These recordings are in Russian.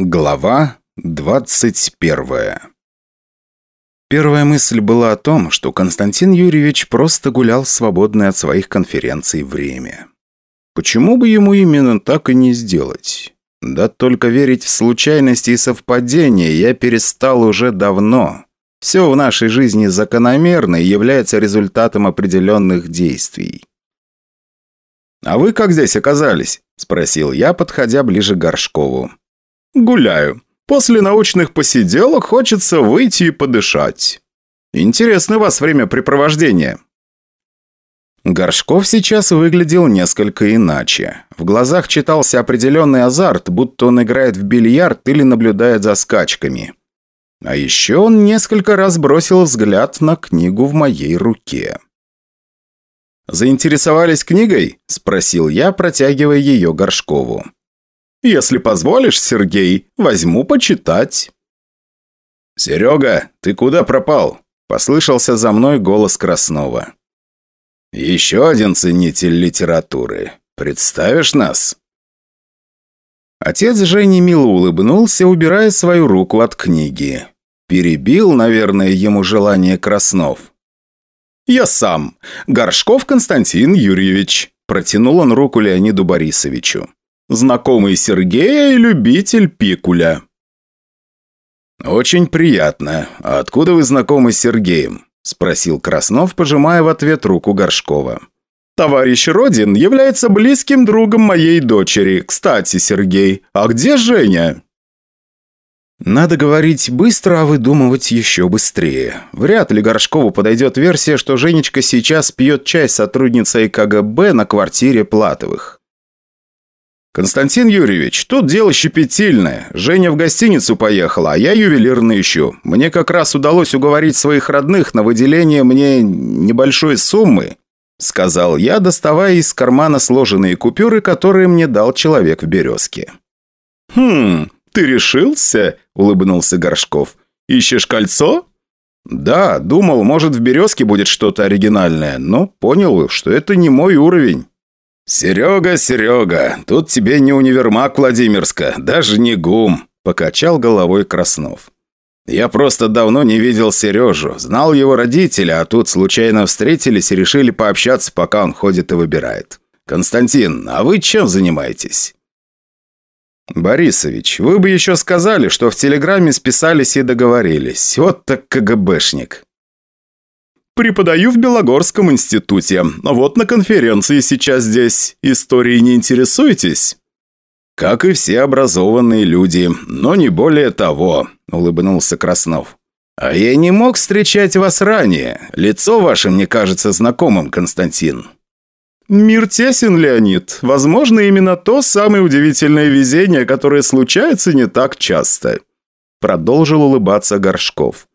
Глава 21 Первая мысль была о том, что Константин Юрьевич просто гулял в свободное от своих конференций время. Почему бы ему именно так и не сделать? Да только верить в случайности и совпадения я перестал уже давно. Все в нашей жизни закономерно и является результатом определенных действий. «А вы как здесь оказались?» – спросил я, подходя ближе к Горшкову. «Гуляю. После научных посиделок хочется выйти и подышать. Интересно вас времяпрепровождение». Горшков сейчас выглядел несколько иначе. В глазах читался определенный азарт, будто он играет в бильярд или наблюдает за скачками. А еще он несколько раз бросил взгляд на книгу в моей руке. «Заинтересовались книгой?» – спросил я, протягивая ее Горшкову. «Если позволишь, Сергей, возьму почитать». «Серега, ты куда пропал?» – послышался за мной голос Краснова. «Еще один ценитель литературы. Представишь нас?» Отец Жени мило улыбнулся, убирая свою руку от книги. Перебил, наверное, ему желание Краснов. «Я сам. Горшков Константин Юрьевич», – протянул он руку Леониду Борисовичу. «Знакомый Сергея и любитель пикуля». «Очень приятно. А откуда вы знакомы с Сергеем?» – спросил Краснов, пожимая в ответ руку Горшкова. «Товарищ Родин является близким другом моей дочери. Кстати, Сергей, а где Женя?» Надо говорить быстро, а выдумывать еще быстрее. Вряд ли Горшкову подойдет версия, что Женечка сейчас пьет чай с сотрудницей КГБ на квартире Платовых. «Константин Юрьевич, тут дело щепетильное. Женя в гостиницу поехала, а я ювелирно ищу. Мне как раз удалось уговорить своих родных на выделение мне небольшой суммы», сказал я, доставая из кармана сложенные купюры, которые мне дал человек в «Березке». «Хм, ты решился?» улыбнулся Горшков. «Ищешь кольцо?» «Да, думал, может, в «Березке» будет что-то оригинальное, но понял, что это не мой уровень». «Серега, Серега, тут тебе не универмаг Владимирска, даже не ГУМ», – покачал головой Краснов. «Я просто давно не видел Сережу, знал его родителя, а тут случайно встретились и решили пообщаться, пока он ходит и выбирает. Константин, а вы чем занимаетесь?» «Борисович, вы бы еще сказали, что в телеграмме списались и договорились. Вот так КГБшник». «Преподаю в Белогорском институте. Вот на конференции сейчас здесь. Историей не интересуетесь?» «Как и все образованные люди, но не более того», – улыбнулся Краснов. «А я не мог встречать вас ранее. Лицо ваше мне кажется знакомым, Константин». «Мир тесен, Леонид. Возможно, именно то самое удивительное везение, которое случается не так часто». Продолжил улыбаться Горшков.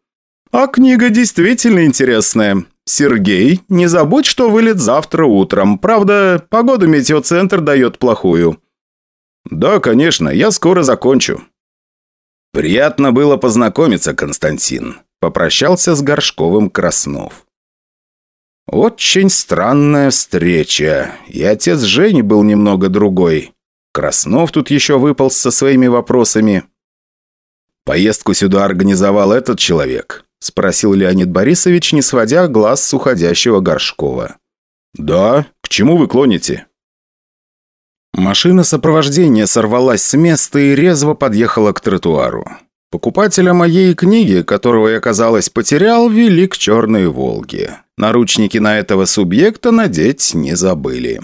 «А книга действительно интересная. Сергей, не забудь, что вылет завтра утром. Правда, погоду метеоцентр дает плохую». «Да, конечно, я скоро закончу». «Приятно было познакомиться, Константин», – попрощался с Горшковым Краснов. Очень странная встреча. И отец Жени был немного другой. Краснов тут еще выпал со своими вопросами. «Поездку сюда организовал этот человек?» – спросил Леонид Борисович, не сводя глаз с уходящего Горшкова. «Да? К чему вы клоните?» Машина сопровождения сорвалась с места и резво подъехала к тротуару. Покупателя моей книги, которого я, казалось, потерял, вели к Черной Волге. Наручники на этого субъекта надеть не забыли.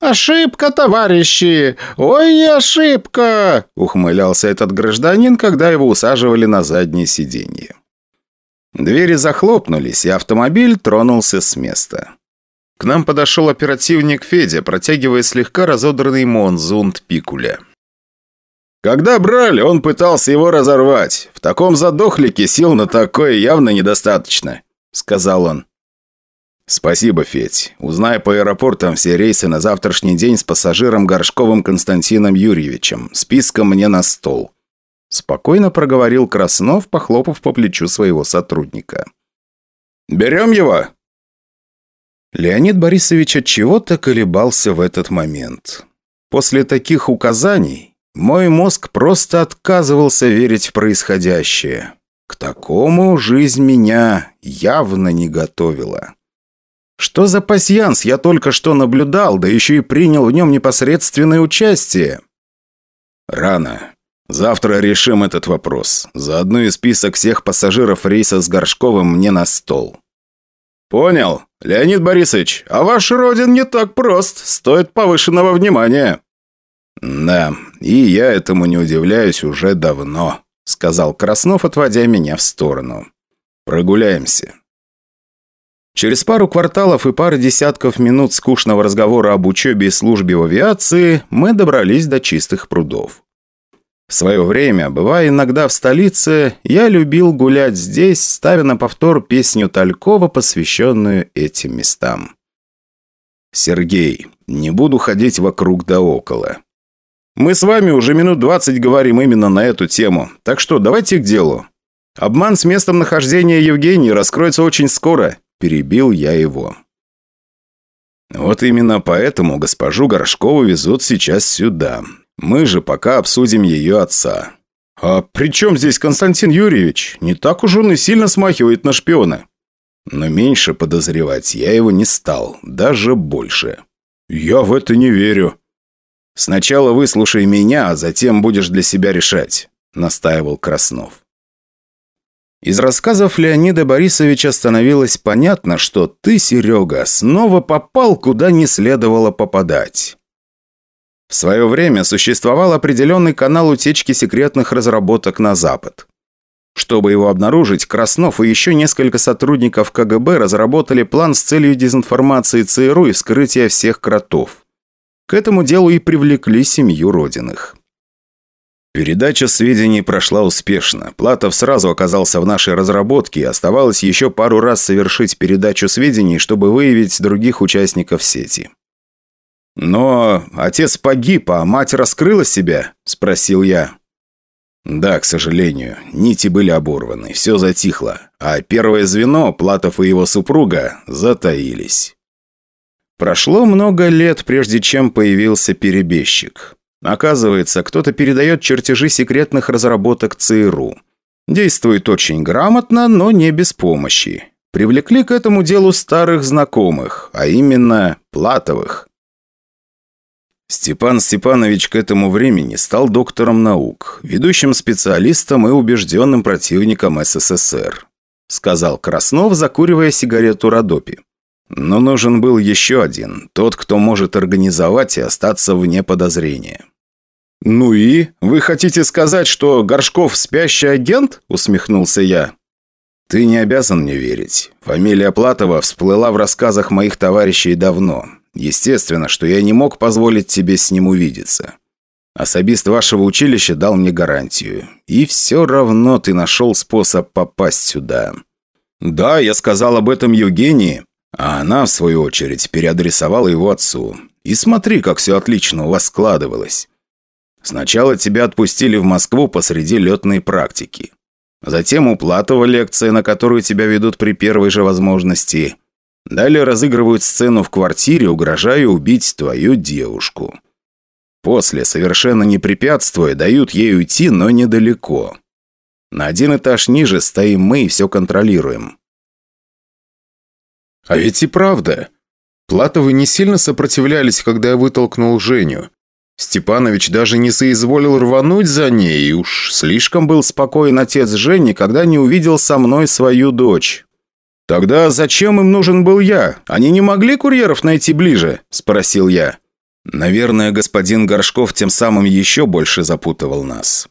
«Ошибка, товарищи! Ой, ошибка!» – ухмылялся этот гражданин, когда его усаживали на заднее сиденье. Двери захлопнулись, и автомобиль тронулся с места. К нам подошел оперативник Федя, протягивая слегка разодранный монзунт пикуля. Когда брали, он пытался его разорвать. В таком задохлике сил на такое явно недостаточно», — сказал он. «Спасибо, Федь. Узнай по аэропортам все рейсы на завтрашний день с пассажиром Горшковым Константином Юрьевичем. Списком мне на стол». Спокойно проговорил Краснов, похлопав по плечу своего сотрудника. «Берем его?» Леонид Борисович от чего-то колебался в этот момент. После таких указаний Мой мозг просто отказывался верить в происходящее. К такому жизнь меня явно не готовила. Что за пасьянс я только что наблюдал, да еще и принял в нем непосредственное участие? Рано. Завтра решим этот вопрос. Заодно и список всех пассажиров рейса с Горшковым мне на стол. Понял. Леонид Борисович, а ваш родин не так прост. Стоит повышенного внимания. Да, и я этому не удивляюсь уже давно, сказал Краснов, отводя меня в сторону. Прогуляемся. Через пару кварталов и пару десятков минут скучного разговора об учебе и службе в авиации мы добрались до чистых прудов. В свое время, бывая иногда в столице, я любил гулять здесь, ставя на повтор песню Талькова, посвященную этим местам. «Сергей, не буду ходить вокруг да около. Мы с вами уже минут двадцать говорим именно на эту тему, так что давайте к делу. Обман с местом нахождения Евгении раскроется очень скоро», – перебил я его. Вот именно поэтому госпожу Горшкову везут сейчас сюда. Мы же пока обсудим ее отца. А при чем здесь Константин Юрьевич? Не так уж он и сильно смахивает на шпиона. Но меньше подозревать я его не стал, даже больше. Я в это не верю. Сначала выслушай меня, а затем будешь для себя решать, настаивал Краснов. Из рассказов Леонида Борисовича становилось понятно, что ты, Серега, снова попал, куда не следовало попадать. В свое время существовал определенный канал утечки секретных разработок на Запад. Чтобы его обнаружить, Краснов и еще несколько сотрудников КГБ разработали план с целью дезинформации ЦРУ и вскрытия всех кротов. К этому делу и привлекли семью Родиных. Передача сведений прошла успешно. Платов сразу оказался в нашей разработке, оставалось еще пару раз совершить передачу сведений, чтобы выявить других участников сети. «Но отец погиб, а мать раскрыла себя?» – спросил я. «Да, к сожалению, нити были оборваны, все затихло, а первое звено, Платов и его супруга, затаились». Прошло много лет, прежде чем появился перебежчик. Оказывается, кто-то передает чертежи секретных разработок ЦРУ. Действует очень грамотно, но не без помощи. Привлекли к этому делу старых знакомых, а именно Платовых. Степан Степанович к этому времени стал доктором наук, ведущим специалистом и убежденным противником СССР, сказал Краснов, закуривая сигарету Родопи. Но нужен был еще один, тот, кто может организовать и остаться вне подозрения. «Ну и? Вы хотите сказать, что Горшков спящий агент?» – усмехнулся я. «Ты не обязан мне верить. Фамилия Платова всплыла в рассказах моих товарищей давно. Естественно, что я не мог позволить тебе с ним увидеться. Особист вашего училища дал мне гарантию. И все равно ты нашел способ попасть сюда. Да, я сказал об этом Евгении, а она, в свою очередь, переадресовала его отцу. И смотри, как все отлично у вас складывалось. Сначала тебя отпустили в Москву посреди летной практики. Затем уплатова лекция, на которую тебя ведут при первой же возможности. Далее разыгрывают сцену в квартире, угрожая убить твою девушку. После, совершенно не препятствуя, дают ей уйти, но недалеко. На один этаж ниже стоим мы и все контролируем. А ведь и правда. Платовы не сильно сопротивлялись, когда я вытолкнул Женю. Степанович даже не соизволил рвануть за ней, и уж слишком был спокоен отец Жени, когда не увидел со мной свою дочь. «Тогда зачем им нужен был я? Они не могли курьеров найти ближе?» – спросил я. Наверное, господин Горшков тем самым еще больше запутывал нас.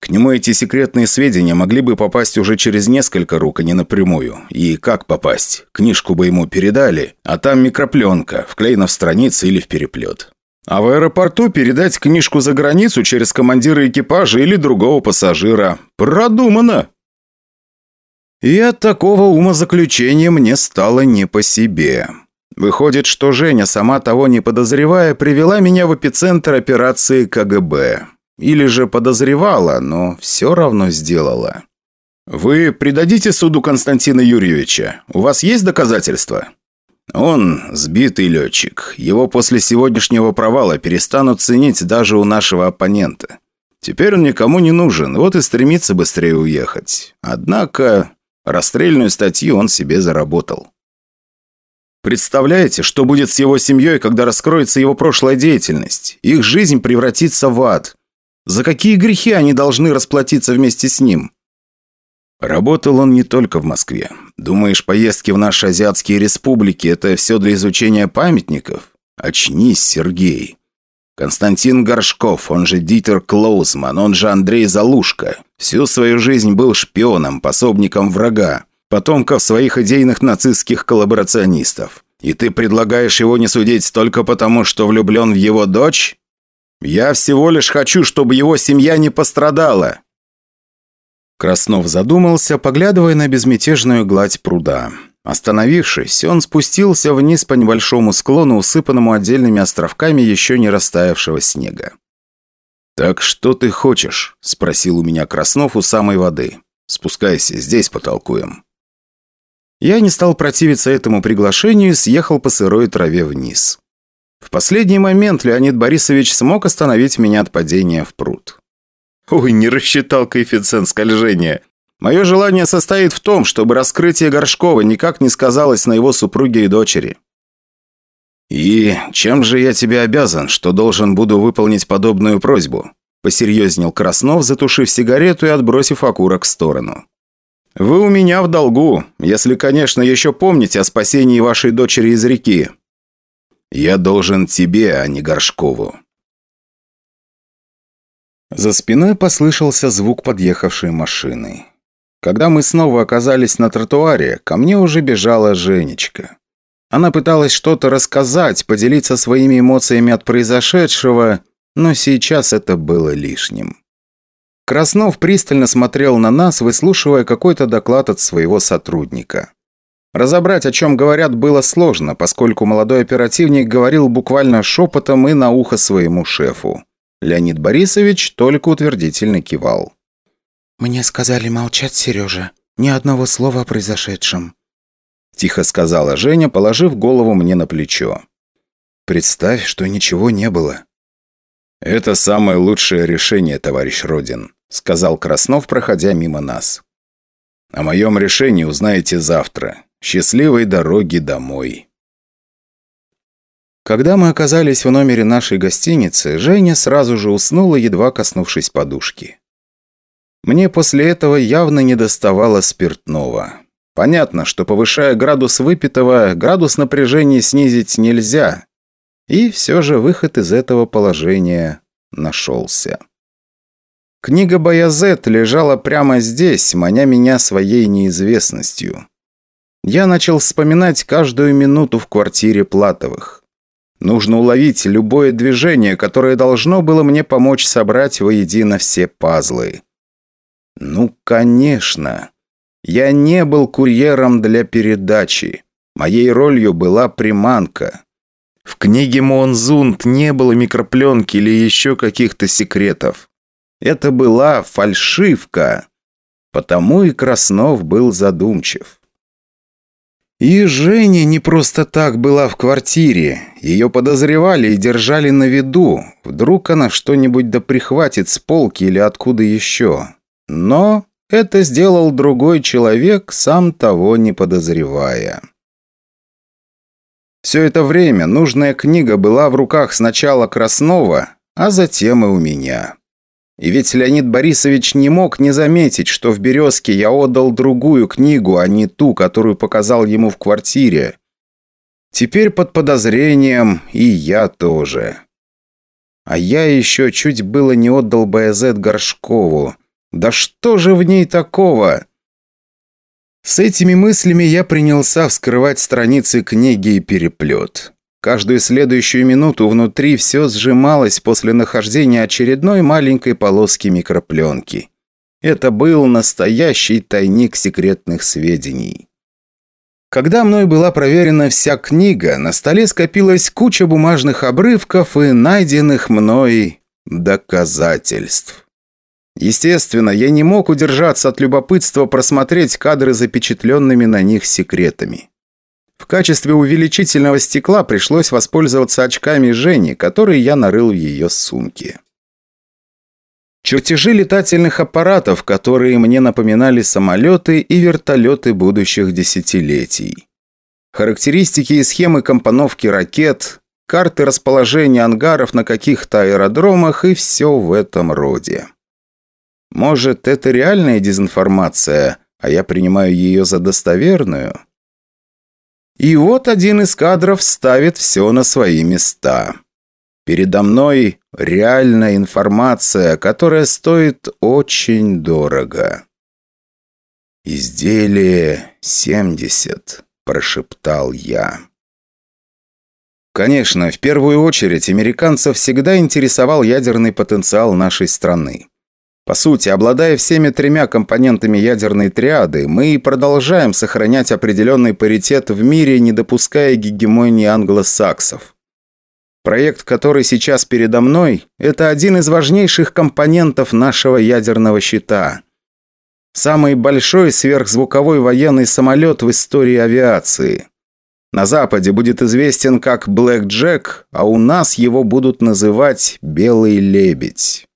К нему эти секретные сведения могли бы попасть уже через несколько рук, а не напрямую. И как попасть? Книжку бы ему передали, а там микропленка, вклеена в страницы или в переплет. А в аэропорту передать книжку за границу через командира экипажа или другого пассажира. Продумано! И от такого умозаключения мне стало не по себе. Выходит, что Женя, сама того не подозревая, привела меня в эпицентр операции КГБ. Или же подозревала, но все равно сделала. «Вы предадите суду Константина Юрьевича? У вас есть доказательства?» Он сбитый летчик. Его после сегодняшнего провала перестанут ценить даже у нашего оппонента. Теперь он никому не нужен, вот и стремится быстрее уехать. Однако расстрельную статью он себе заработал. Представляете, что будет с его семьей, когда раскроется его прошлая деятельность? Их жизнь превратится в ад. За какие грехи они должны расплатиться вместе с ним? Работал он не только в Москве. Думаешь, поездки в наши азиатские республики – это все для изучения памятников? Очнись, Сергей. Константин Горшков, он же Дитер Клоусман, он же Андрей Залушка. Всю свою жизнь был шпионом, пособником врага, потомков своих идейных нацистских коллаборационистов. И ты предлагаешь его не судить только потому, что влюблен в его дочь? Я всего лишь хочу, чтобы его семья не пострадала. Краснов задумался, поглядывая на безмятежную гладь пруда. Остановившись, он спустился вниз по небольшому склону, усыпанному отдельными островками еще не растаявшего снега. «Так что ты хочешь?» – спросил у меня Краснов у самой воды. «Спускайся, здесь потолкуем». Я не стал противиться этому приглашению и съехал по сырой траве вниз. В последний момент Леонид Борисович смог остановить меня от падения в пруд. Ой, не рассчитал коэффициент скольжения. Мое желание состоит в том, чтобы раскрытие Горшкова никак не сказалось на его супруге и дочери. «И чем же я тебе обязан, что должен буду выполнить подобную просьбу?» Посерьезнел Краснов, затушив сигарету и отбросив окурок в сторону. «Вы у меня в долгу, если, конечно, еще помните о спасении вашей дочери из реки. Я должен тебе, а не Горшкову. За спиной послышался звук подъехавшей машины. Когда мы снова оказались на тротуаре, ко мне уже бежала Женечка. Она пыталась что-то рассказать, поделиться своими эмоциями от произошедшего, но сейчас это было лишним. Краснов пристально смотрел на нас, выслушивая какой-то доклад от своего сотрудника. Разобрать, о чем говорят, было сложно, поскольку молодой оперативник говорил буквально шепотом и на ухо своему шефу. Леонид Борисович только утвердительно кивал. «Мне сказали молчать, Сережа. Ни одного слова о произошедшем», – тихо сказала Женя, положив голову мне на плечо. «Представь, что ничего не было». «Это самое лучшее решение, товарищ Родин», – сказал Краснов, проходя мимо нас. «О моем решении узнаете завтра. Счастливой дороги домой». Когда мы оказались в номере нашей гостиницы, Женя сразу же уснула, едва коснувшись подушки. Мне после этого явно не доставало спиртного. Понятно, что повышая градус выпитого, градус напряжения снизить нельзя. И все же выход из этого положения нашелся. Книга Баязет лежала прямо здесь, маня меня своей неизвестностью. Я начал вспоминать каждую минуту в квартире Платовых. Нужно уловить любое движение, которое должно было мне помочь собрать воедино все пазлы. Ну, конечно. Я не был курьером для передачи. Моей ролью была приманка. В книге Монзунд не было микропленки или еще каких-то секретов. Это была фальшивка. Потому и Краснов был задумчив. И Женя не просто так была в квартире. Ее подозревали и держали на виду. Вдруг она что-нибудь да прихватит с полки или откуда еще. Но это сделал другой человек, сам того не подозревая. Все это время нужная книга была в руках сначала Краснова, а затем и у меня. И ведь Леонид Борисович не мог не заметить, что в «Березке» я отдал другую книгу, а не ту, которую показал ему в квартире. Теперь под подозрением и я тоже. А я еще чуть было не отдал Баязет Горшкову. Да что же в ней такого? С этими мыслями я принялся вскрывать страницы книги и переплет. Каждую следующую минуту внутри все сжималось после нахождения очередной маленькой полоски микропленки. Это был настоящий тайник секретных сведений. Когда мной была проверена вся книга, на столе скопилась куча бумажных обрывков и найденных мной доказательств. Естественно, я не мог удержаться от любопытства просмотреть кадры запечатленными на них секретами. В качестве увеличительного стекла пришлось воспользоваться очками Жени, которые я нарыл в ее сумке. Чертежи летательных аппаратов, которые мне напоминали самолеты и вертолеты будущих десятилетий. Характеристики и схемы компоновки ракет, карты расположения ангаров на каких-то аэродромах и все в этом роде. Может, это реальная дезинформация, а я принимаю ее за достоверную? И вот один из кадров ставит все на свои места. Передо мной реальная информация, которая стоит очень дорого. «Изделие 70», – прошептал я. Конечно, в первую очередь американцев всегда интересовал ядерный потенциал нашей страны. По сути, обладая всеми тремя компонентами ядерной триады, мы продолжаем сохранять определенный паритет в мире, не допуская гегемонии англосаксов. Проект, который сейчас передо мной, это один из важнейших компонентов нашего ядерного щита. Самый большой сверхзвуковой военный самолет в истории авиации. На Западе будет известен как Блэк Джек, а у нас его будут называть Белый Лебедь.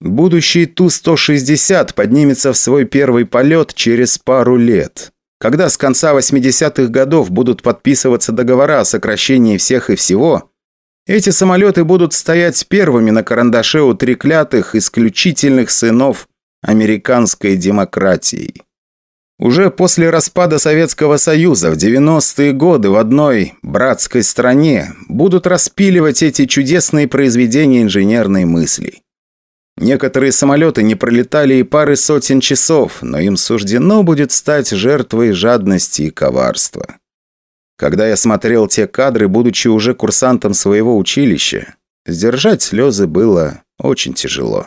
Будущий Ту-160 поднимется в свой первый полет через пару лет. Когда с конца 80-х годов будут подписываться договора о сокращении всех и всего, эти самолеты будут стоять первыми на карандаше у треклятых, исключительных сынов американской демократии. Уже после распада Советского Союза в 90-е годы в одной братской стране будут распиливать эти чудесные произведения инженерной мысли. Некоторые самолеты не пролетали и пары сотен часов, но им суждено будет стать жертвой жадности и коварства. Когда я смотрел те кадры, будучи уже курсантом своего училища, сдержать слезы было очень тяжело.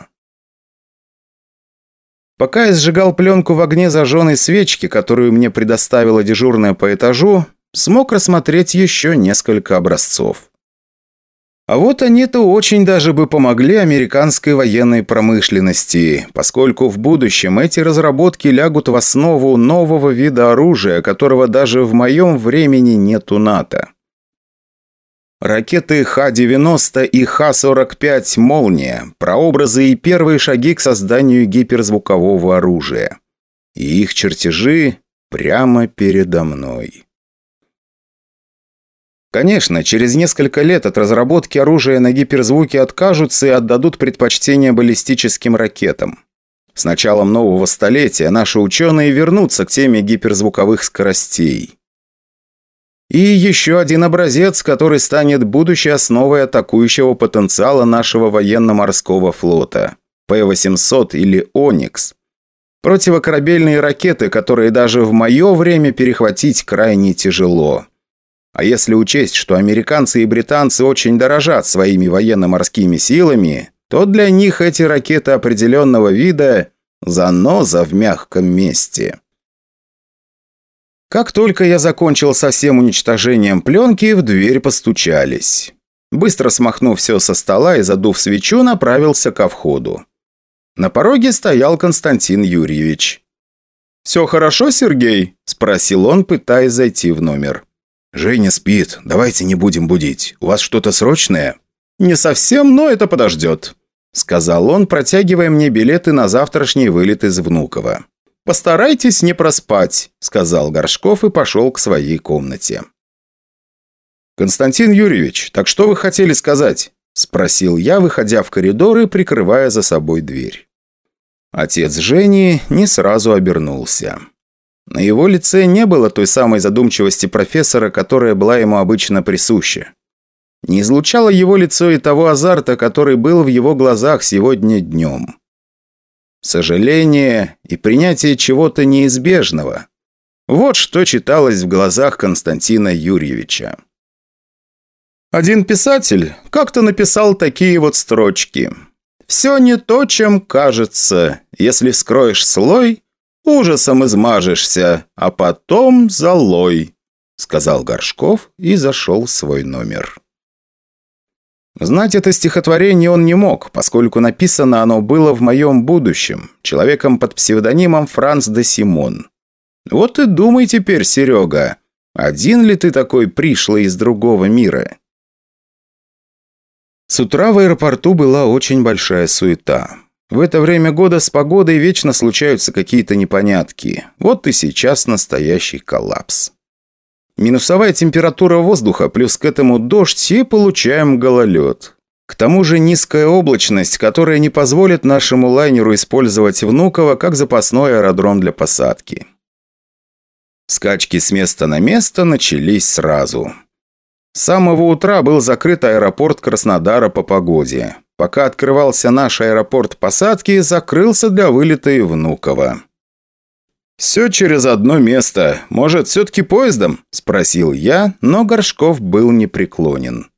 Пока я сжигал пленку в огне зажженной свечки, которую мне предоставила дежурная по этажу, смог рассмотреть еще несколько образцов. А вот они-то очень даже бы помогли американской военной промышленности, поскольку в будущем эти разработки лягут в основу нового вида оружия, которого даже в моем времени нет у НАТО. Ракеты Х-90 и Х-45 «Молния» – прообразы и первые шаги к созданию гиперзвукового оружия. И их чертежи прямо передо мной. Конечно, через несколько лет от разработки оружия на гиперзвуке откажутся и отдадут предпочтение баллистическим ракетам. С началом нового столетия наши ученые вернутся к теме гиперзвуковых скоростей. И еще один образец, который станет будущей основой атакующего потенциала нашего военно-морского флота – П-800 или «Оникс». Противокорабельные ракеты, которые даже в мое время перехватить крайне тяжело. А если учесть, что американцы и британцы очень дорожат своими военно-морскими силами, то для них эти ракеты определенного вида – заноза в мягком месте. Как только я закончил со всем уничтожением пленки, в дверь постучались. Быстро смахнув все со стола и задув свечу, направился ко входу. На пороге стоял Константин Юрьевич. «Все хорошо, Сергей?» – спросил он, пытаясь зайти в номер. «Женя спит. Давайте не будем будить. У вас что-то срочное?» «Не совсем, но это подождет», — сказал он, протягивая мне билеты на завтрашний вылет из Внуково. «Постарайтесь не проспать», — сказал Горшков и пошел к своей комнате. «Константин Юрьевич, так что вы хотели сказать?» – спросил я, выходя в коридор и прикрывая за собой дверь. Отец Жени не сразу обернулся. На его лице не было той самой задумчивости профессора, которая была ему обычно присуща. Не излучало его лицо и того азарта, который был в его глазах сегодня днем. Сожаление и принятие чего-то неизбежного. Вот что читалось в глазах Константина Юрьевича. Один писатель как-то написал такие вот строчки. «Все не то, чем кажется. Если вскроешь слой, ужасом измажешься, а потом золой», — сказал Горшков и зашел в свой номер. Знать это стихотворение он не мог, поскольку написано оно было в моем будущем, человеком под псевдонимом Франц де Симон. Вот и думай теперь, Серега, Один ли ты такой пришлый из другого мира?» С утра в аэропорту была очень большая суета. В это время года с погодой вечно случаются какие-то непонятки. Вот и сейчас настоящий коллапс. Минусовая температура воздуха, плюс к этому дождь, и получаем гололед. К тому же низкая облачность, которая не позволит нашему лайнеру использовать Внуково как запасной аэродром для посадки. Скачки с места на место начались сразу. С самого утра был закрыт аэропорт Краснодара по погоде. Пока открывался наш аэропорт посадки, закрылся для вылета и Внуково. «Все через одно место. Может, все-таки поездом?» – спросил я, но Горшков был непреклонен.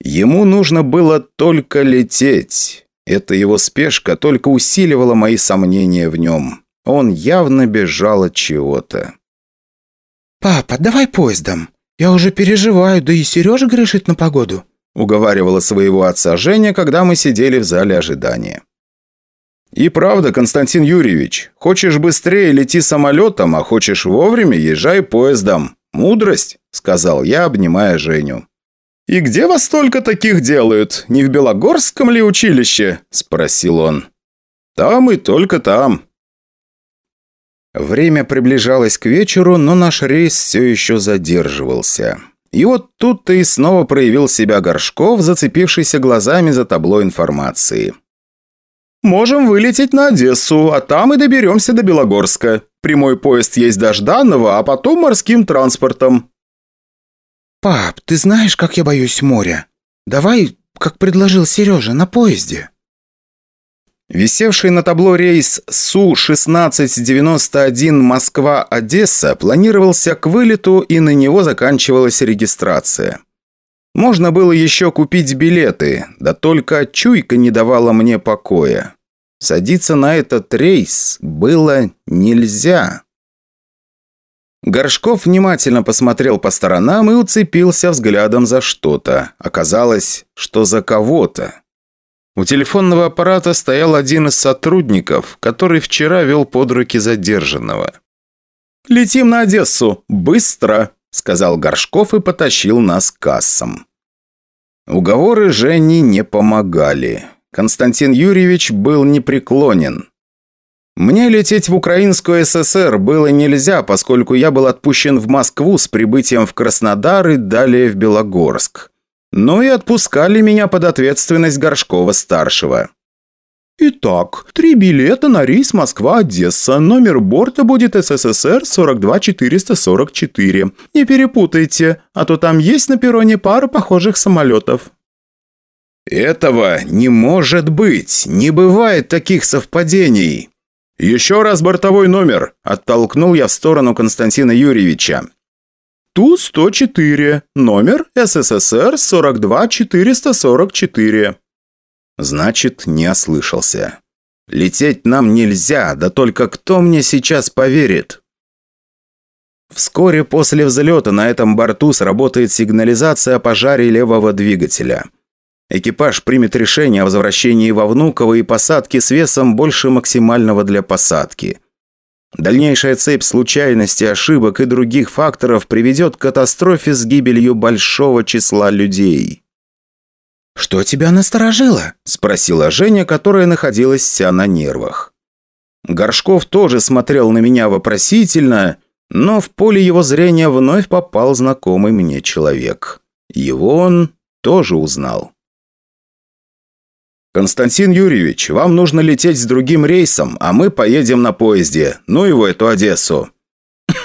Ему нужно было только лететь. Эта его спешка только усиливала мои сомнения в нем. Он явно бежал от чего-то. «Папа, давай поездом. Я уже переживаю, да и Сережа грешит на погоду», уговаривала своего отца Женя, когда мы сидели в зале ожидания. «И правда, Константин Юрьевич, хочешь быстрее лети самолетом, а хочешь вовремя езжай поездом. Мудрость», — сказал я, обнимая Женю. «И где вас столько таких делают? Не в Белогорском ли училище?» – спросил он. «Там и только там». Время приближалось к вечеру, но наш рейс все еще задерживался. И вот тут-то и снова проявил себя Горшков, зацепившийся глазами за табло информации. «Можем вылететь на Одессу, а там и доберемся до Белогорска. Прямой поезд есть до Жданова, а потом морским транспортом». «Пап, ты знаешь, как я боюсь моря? Давай, как предложил Сережа, на поезде». Висевший на табло рейс Су-1691 Москва-Одесса планировался к вылету, и на него заканчивалась регистрация. Можно было еще купить билеты, да только чуйка не давала мне покоя. Садиться на этот рейс было нельзя. Горшков внимательно посмотрел по сторонам и уцепился взглядом за что-то. Оказалось, что за кого-то. У телефонного аппарата стоял один из сотрудников, который вчера вел под руки задержанного. «Летим на Одессу! Быстро!» – сказал Горшков и потащил нас к кассам. Уговоры Жени не помогали. Константин Юрьевич был непреклонен. Мне лететь в Украинскую ССР было нельзя, поскольку я был отпущен в Москву с прибытием в Краснодар и далее в Белогорск. Ну и отпускали меня под ответственность Горшкова-старшего. Итак, три билета на рейс Москва-Одесса. Номер борта будет СССР 42444. Не перепутайте, а то там есть на перроне пара похожих самолетов. Этого не может быть. Не бывает таких совпадений. «Еще раз бортовой номер!» – оттолкнул я в сторону Константина Юрьевича. Ту-104, номер СССР 42444. Значит, не ослышался. Лететь нам нельзя, да только кто мне сейчас поверит? Вскоре после взлета на этом борту сработает сигнализация о пожаре левого двигателя. Экипаж примет решение о возвращении во Внуково и посадке с весом больше максимального для посадки. Дальнейшая цепь случайностей, ошибок и других факторов приведет к катастрофе с гибелью большого числа людей. «Что тебя насторожило?» – спросила Женя, которая находилась вся на нервах. Горшков тоже смотрел на меня вопросительно, но в поле его зрения вновь попал знакомый мне человек. Его он тоже узнал. «Константин Юрьевич, вам нужно лететь с другим рейсом, а мы поедем на поезде. Ну его эту Одессу».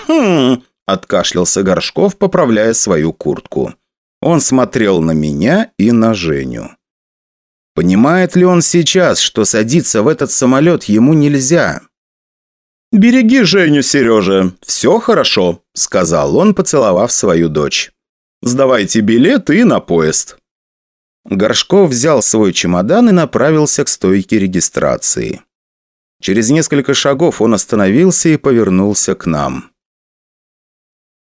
«Хм...» – откашлялся Горшков, поправляя свою куртку. Он смотрел на меня и на Женю. Понимает ли он сейчас, что садиться в этот самолет ему нельзя? «Береги Женю, Сережа, все хорошо», – сказал он, поцеловав свою дочь. «Сдавайте билеты и на поезд». Горшков взял свой чемодан и направился к стойке регистрации. Через несколько шагов он остановился и повернулся к нам.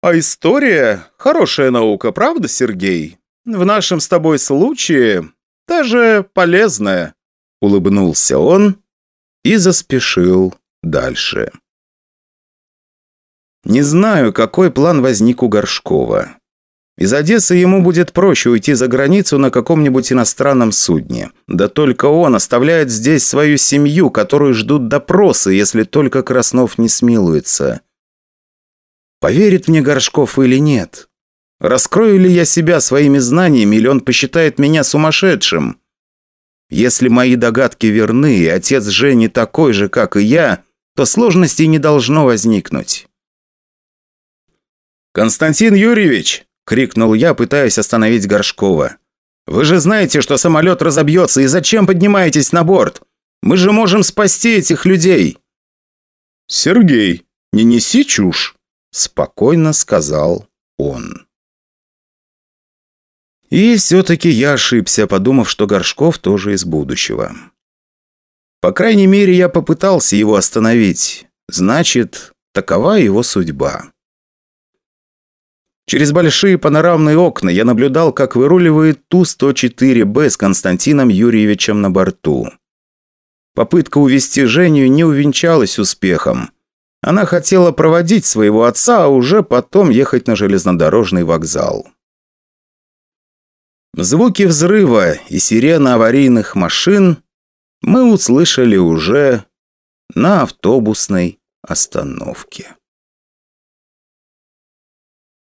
«А история – хорошая наука, правда, Сергей? В нашем с тобой случае даже полезная», – улыбнулся он и заспешил дальше. Не знаю, какой план возник у Горшкова. Из Одессы ему будет проще уйти за границу на каком-нибудь иностранном судне. Да только он оставляет здесь свою семью, которую ждут допросы, если только Краснов не смилуется. Поверит мне Горшков или нет? Раскрою ли я себя своими знаниями, или он посчитает меня сумасшедшим? Если мои догадки верны, и отец Жени такой же, как и я, то сложностей не должно возникнуть. «Константин Юрьевич!» – крикнул я, пытаясь остановить Горшкова. «Вы же знаете, что самолет разобьется, и зачем поднимаетесь на борт? Мы же можем спасти этих людей!» «Сергей, не неси чушь!» – спокойно сказал он. И все-таки я ошибся, подумав, что Горшков тоже из будущего. По крайней мере, я попытался его остановить. Значит, такова его судьба. Через большие панорамные окна я наблюдал, как выруливает Ту-104Б с Константином Юрьевичем на борту. Попытка увести Женю не увенчалась успехом. Она хотела проводить своего отца, а уже потом ехать на железнодорожный вокзал. Звуки взрыва и сирена аварийных машин мы услышали уже на автобусной остановке.